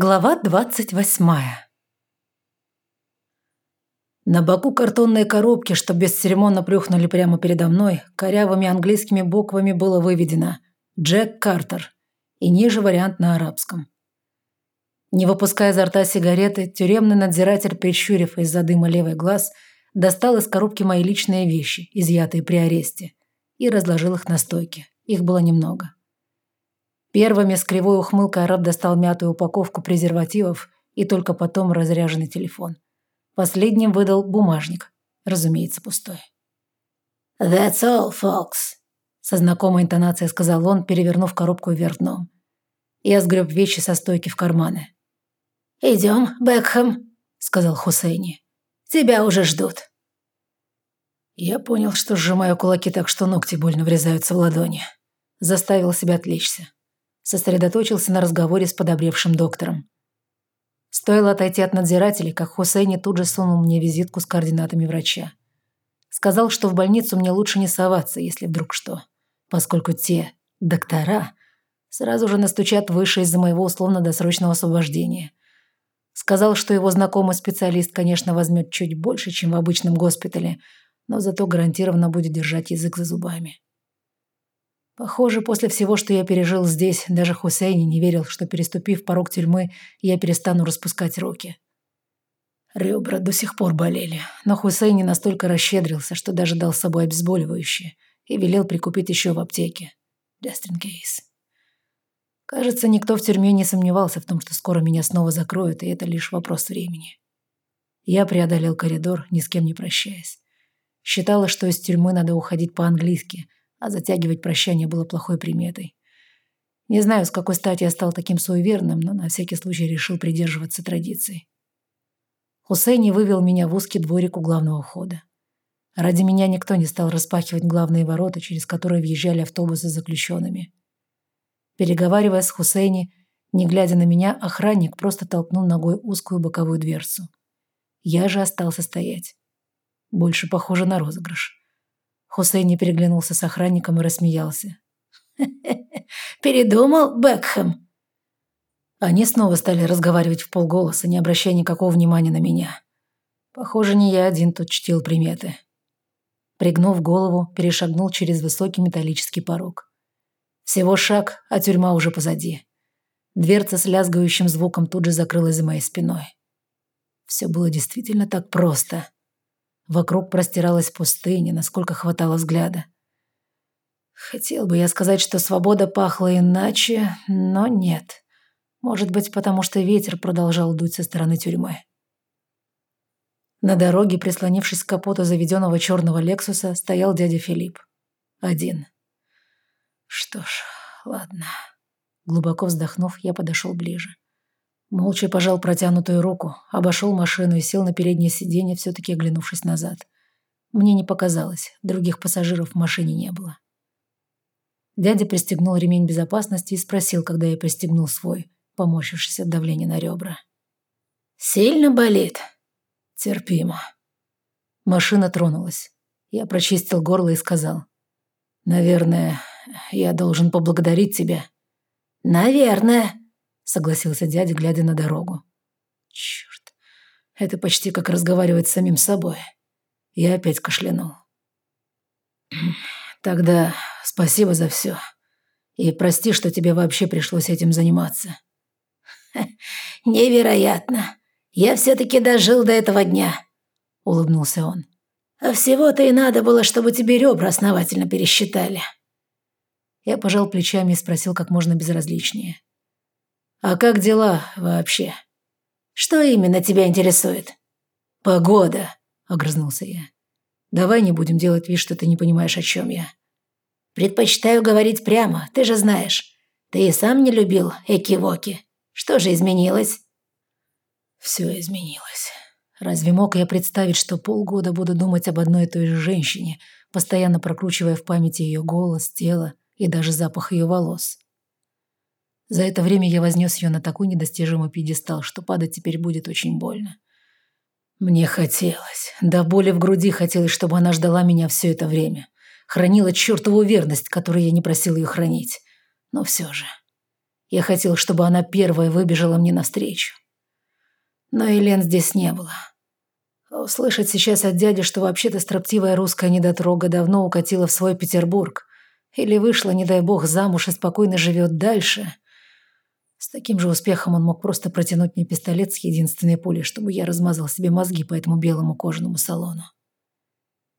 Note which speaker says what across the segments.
Speaker 1: Глава двадцать восьмая На боку картонной коробки, что бесцеремонно плюхнули прямо передо мной, корявыми английскими буквами было выведено «Джек Картер» и ниже вариант на арабском. Не выпуская изо рта сигареты, тюремный надзиратель, прищурив из-за дыма левый глаз, достал из коробки мои личные вещи, изъятые при аресте, и разложил их на стойке. Их было немного. Первыми с кривой ухмылкой араб достал мятую упаковку презервативов и только потом разряженный телефон. Последним выдал бумажник, разумеется, пустой.
Speaker 2: «That's all, folks», – со знакомой интонацией сказал он, перевернув коробку вверх дном. Я сгреб вещи со стойки в карманы. «Идем, Бекхэм», – сказал Хусейни. «Тебя уже ждут».
Speaker 1: Я понял, что сжимаю кулаки так, что ногти больно врезаются в ладони. Заставил себя отвлечься сосредоточился на разговоре с подобревшим доктором. Стоило отойти от надзирателей, как Хусейни тут же сунул мне визитку с координатами врача. Сказал, что в больницу мне лучше не соваться, если вдруг что, поскольку те доктора сразу же настучат выше из-за моего условно-досрочного освобождения. Сказал, что его знакомый специалист, конечно, возьмет чуть больше, чем в обычном госпитале, но зато гарантированно будет держать язык за зубами. Похоже, после всего, что я пережил здесь, даже Хусейни не верил, что, переступив порог тюрьмы, я перестану распускать руки. Ребра до сих пор болели, но Хусейни настолько расщедрился, что даже дал с собой обезболивающее и велел прикупить еще в аптеке. Just in. Кажется, никто в тюрьме не сомневался в том, что скоро меня снова закроют, и это лишь вопрос времени. Я преодолел коридор, ни с кем не прощаясь. Считала, что из тюрьмы надо уходить по-английски – а затягивать прощание было плохой приметой. Не знаю, с какой стати я стал таким суеверным, но на всякий случай решил придерживаться традиций. Хусейни вывел меня в узкий дворик у главного входа. Ради меня никто не стал распахивать главные ворота, через которые въезжали автобусы с заключенными. Переговаривая с Хусейни, не глядя на меня, охранник просто толкнул ногой узкую боковую дверцу. Я же остался стоять. Больше похоже на розыгрыш. Хусейни переглянулся с охранником и рассмеялся.
Speaker 2: «Передумал, Бекхэм?»
Speaker 1: Они снова стали разговаривать в полголоса, не обращая никакого внимания на меня. Похоже, не я один тут чтил приметы. Пригнув голову, перешагнул через высокий металлический порог. Всего шаг, а тюрьма уже позади. Дверца с лязгающим звуком тут же закрылась за моей спиной. Все было действительно так просто. Вокруг простиралась пустыня, насколько хватало взгляда. Хотел бы я сказать, что свобода пахла иначе, но нет. Может быть, потому что ветер продолжал дуть со стороны тюрьмы. На дороге, прислонившись к капоту заведенного черного Лексуса, стоял дядя Филипп. Один. Что ж, ладно. Глубоко вздохнув, я подошел ближе. Молча пожал протянутую руку, обошел машину и сел на переднее сиденье, все-таки оглянувшись назад. Мне не показалось, других пассажиров в машине не было. Дядя пристегнул ремень безопасности и спросил, когда я пристегнул свой, поморщившись от давления на ребра.
Speaker 2: «Сильно болит?»
Speaker 1: «Терпимо». Машина тронулась. Я прочистил горло и сказал. «Наверное, я должен поблагодарить тебя».
Speaker 2: «Наверное»,
Speaker 1: согласился дядя, глядя на дорогу. Черт, это почти как разговаривать с самим собой. Я опять кашлянул. Тогда спасибо за все. И прости, что тебе вообще пришлось этим заниматься.
Speaker 2: Невероятно. Я все-таки дожил до этого дня, улыбнулся он. А всего-то и надо было, чтобы тебе ребра основательно пересчитали.
Speaker 1: Я пожал плечами и спросил как можно безразличнее. А как дела вообще?
Speaker 2: Что именно тебя интересует?
Speaker 1: Погода, огрызнулся я. Давай не будем делать вид, что ты не понимаешь, о чем я.
Speaker 2: Предпочитаю говорить прямо, ты же знаешь. Ты и сам не любил экивоки. Что же изменилось?
Speaker 1: Все изменилось. Разве мог я представить, что полгода буду думать об одной и той же женщине, постоянно прокручивая в памяти ее голос, тело и даже запах ее волос? За это время я вознес ее на такой недостижимый пьедестал, что падать теперь будет очень больно. Мне хотелось, до боли в груди хотелось, чтобы она ждала меня все это время. Хранила чертову верность, которую я не просил ее хранить. Но все же. Я хотел, чтобы она первая выбежала мне навстречу. Но Елен здесь не было. А услышать сейчас от дяди, что вообще-то строптивая русская недотрога давно укатила в свой Петербург или вышла, не дай бог, замуж и спокойно живет дальше. Таким же успехом он мог просто протянуть мне пистолет с единственной пулей, чтобы я размазал себе мозги по этому белому кожаному салону.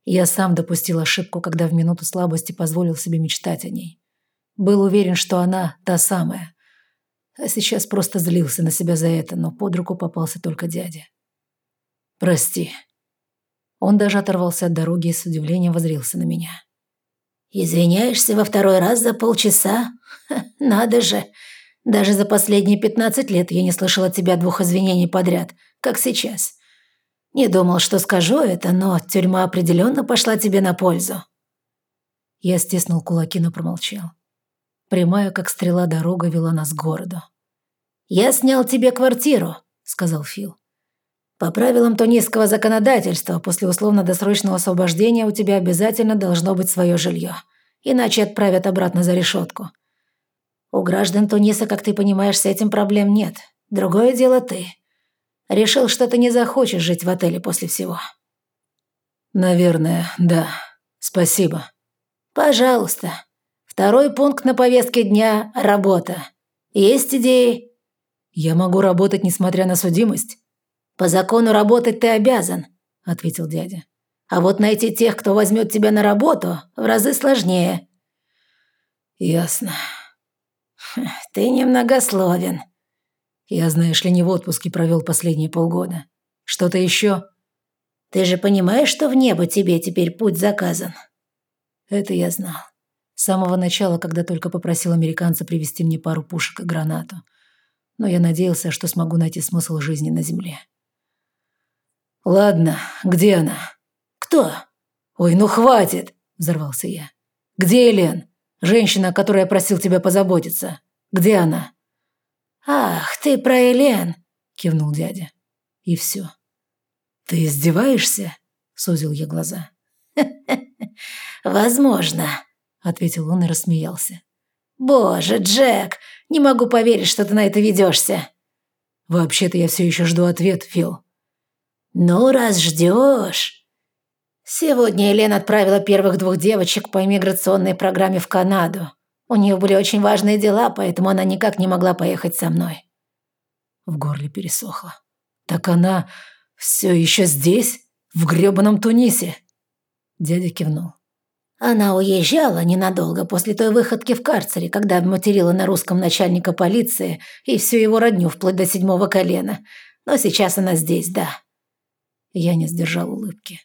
Speaker 1: Я сам допустил ошибку, когда в минуту слабости позволил себе мечтать о ней. Был уверен, что она та самая. А сейчас просто злился на себя за это, но под руку попался только дядя. «Прости». Он даже оторвался от дороги и с удивлением возрился на меня.
Speaker 2: «Извиняешься во второй раз за полчаса? Надо же! Даже за последние пятнадцать лет я не слышал от тебя двух извинений подряд, как сейчас. Не думал, что скажу это, но тюрьма определенно пошла тебе на пользу».
Speaker 1: Я стиснул кулаки, но промолчал. Прямая, как стрела, дорога вела нас к городу.
Speaker 2: «Я снял тебе квартиру», — сказал Фил. По правилам тунисского законодательства, после условно-досрочного освобождения у тебя обязательно должно быть свое жилье, иначе отправят обратно за решетку. У граждан Туниса, как ты понимаешь, с этим проблем нет. Другое дело ты. Решил, что ты не захочешь жить в отеле после всего.
Speaker 1: Наверное, да. Спасибо.
Speaker 2: Пожалуйста. Второй пункт на повестке дня – работа. Есть идеи?
Speaker 1: Я могу работать, несмотря на судимость?
Speaker 2: «По закону работать ты обязан», – ответил дядя. «А вот найти тех, кто возьмет тебя на работу, в разы сложнее».
Speaker 1: «Ясно».
Speaker 2: «Ты немногословен».
Speaker 1: «Я, знаешь ли, не в отпуске провел последние полгода. Что-то еще?»
Speaker 2: «Ты же понимаешь, что в небо тебе теперь путь заказан?»
Speaker 1: Это я знал. С самого начала, когда только попросил американца привезти мне пару пушек и гранату. Но я надеялся, что смогу найти смысл жизни на Земле. «Ладно, где она?»
Speaker 2: «Кто?»
Speaker 1: «Ой, ну хватит!» – взорвался я. «Где Элен? Женщина, о которой я просил тебя позаботиться. Где она?»
Speaker 2: «Ах, ты про Элен!» – кивнул дядя.
Speaker 1: И все. «Ты издеваешься?» – сузил я глаза.
Speaker 2: «Возможно», – ответил он и рассмеялся. «Боже, Джек, не могу поверить, что ты на это ведешься».
Speaker 1: «Вообще-то я все еще жду ответ, Фил».
Speaker 2: «Ну, раз ждешь...» Сегодня Елена отправила первых двух девочек по иммиграционной программе в Канаду. У нее были очень важные дела, поэтому она никак не могла поехать со мной.
Speaker 1: В горле пересохло. «Так она все еще здесь? В грёбаном Тунисе?» Дядя кивнул.
Speaker 2: Она уезжала ненадолго после той выходки в карцере, когда обматерила на русском начальника полиции и всю его родню вплоть до седьмого колена. Но сейчас она здесь, да.
Speaker 1: Я не сдержал улыбки.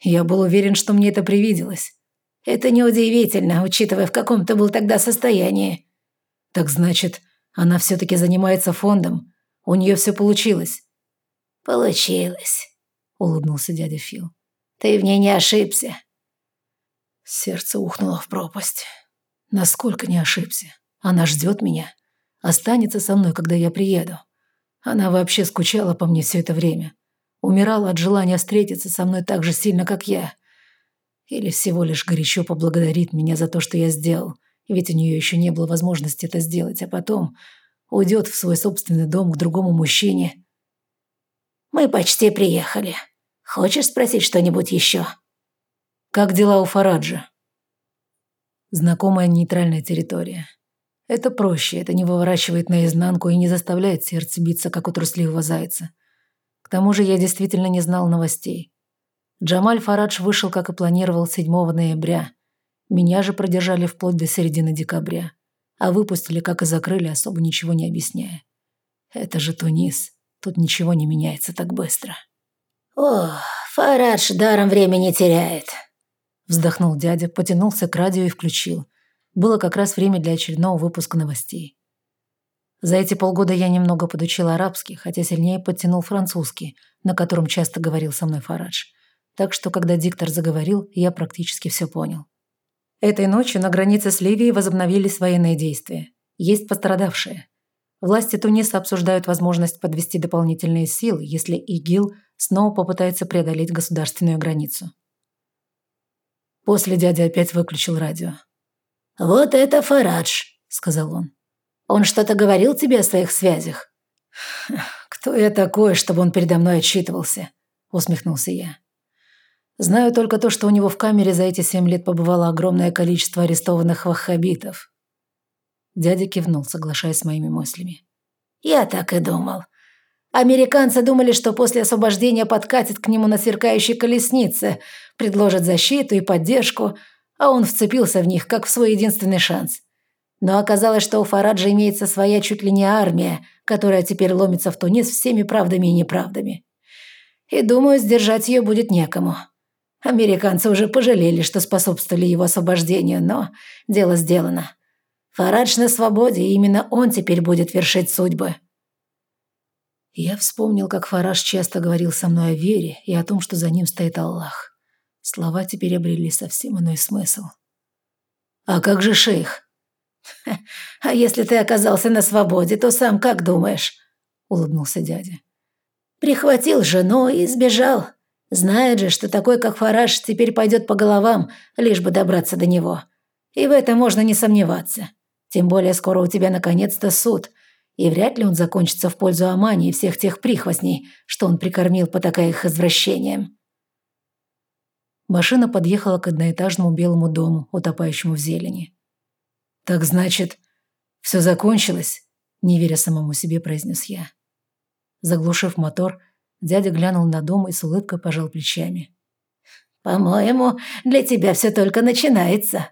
Speaker 1: Я был уверен, что мне это привиделось.
Speaker 2: Это неудивительно, учитывая, в каком ты был тогда состоянии.
Speaker 1: Так значит, она все-таки занимается фондом. У нее все получилось.
Speaker 2: Получилось, улыбнулся дядя Фил. Ты в ней не ошибся.
Speaker 1: Сердце ухнуло в пропасть. Насколько не ошибся. Она ждет меня. Останется со мной, когда я приеду. Она вообще скучала по мне все это время. Умирала от желания встретиться со мной так же сильно, как я. Или всего лишь горячо поблагодарит меня за то, что я сделал, ведь у нее еще не было возможности это сделать, а потом уйдет в свой собственный дом к другому мужчине.
Speaker 2: «Мы почти приехали. Хочешь спросить что-нибудь еще?»
Speaker 1: «Как дела у Фараджа?» Знакомая нейтральная территория. Это проще, это не выворачивает наизнанку и не заставляет сердце биться, как у трусливого зайца. К тому же я действительно не знал новостей. Джамаль Фарадж вышел, как и планировал, 7 ноября. Меня же продержали вплоть до середины декабря. А выпустили, как и закрыли, особо ничего не объясняя. Это же Тунис. Тут ничего не меняется так быстро.
Speaker 2: «О, Фарадж даром времени теряет», –
Speaker 1: вздохнул дядя, потянулся к радио и включил. Было как раз время для очередного выпуска новостей. За эти полгода я немного подучил арабский, хотя сильнее подтянул французский, на котором часто говорил со мной Фарадж. Так что, когда диктор заговорил, я практически все понял. Этой ночью на границе с Ливией возобновились военные действия. Есть пострадавшие. Власти Туниса обсуждают возможность подвести дополнительные силы, если ИГИЛ снова попытается преодолеть государственную границу. После дядя опять выключил радио.
Speaker 2: «Вот это Фарадж», — сказал он. Он что-то говорил тебе о своих связях?»
Speaker 1: «Кто я такой, чтобы он передо мной отчитывался?» – усмехнулся я. «Знаю только то, что у него в камере за эти семь лет побывало огромное количество арестованных ваххабитов». Дядя кивнул, соглашаясь с моими мыслями.
Speaker 2: «Я так и думал. Американцы думали, что после освобождения подкатят к нему на сверкающей колеснице, предложат защиту и поддержку, а он вцепился в них, как в свой единственный шанс. Но оказалось, что у Фараджа имеется своя чуть ли не армия, которая теперь ломится в Тунис всеми правдами и неправдами. И думаю, сдержать ее будет некому. Американцы уже пожалели, что способствовали его освобождению, но дело сделано. Фарадж на свободе, и именно он теперь будет вершить судьбы.
Speaker 1: Я вспомнил, как Фараж часто говорил со мной о вере и о том, что за ним стоит Аллах. Слова теперь обрели совсем иной смысл.
Speaker 2: «А как же шейх?» «А если ты оказался на свободе, то сам как думаешь?» – улыбнулся дядя. «Прихватил жену и сбежал. Знает же, что такой, как Фараж, теперь пойдет по головам, лишь бы добраться до него. И в этом можно не сомневаться. Тем более скоро у тебя наконец-то суд, и вряд ли он закончится в пользу Амани и всех тех прихвостней, что он прикормил, потакая их извращением».
Speaker 1: Машина подъехала к одноэтажному белому дому, утопающему в зелени. «Так значит, все закончилось?» – не веря самому себе, произнес я. Заглушив мотор, дядя глянул на дом и с улыбкой пожал плечами.
Speaker 2: «По-моему, для тебя все только начинается»,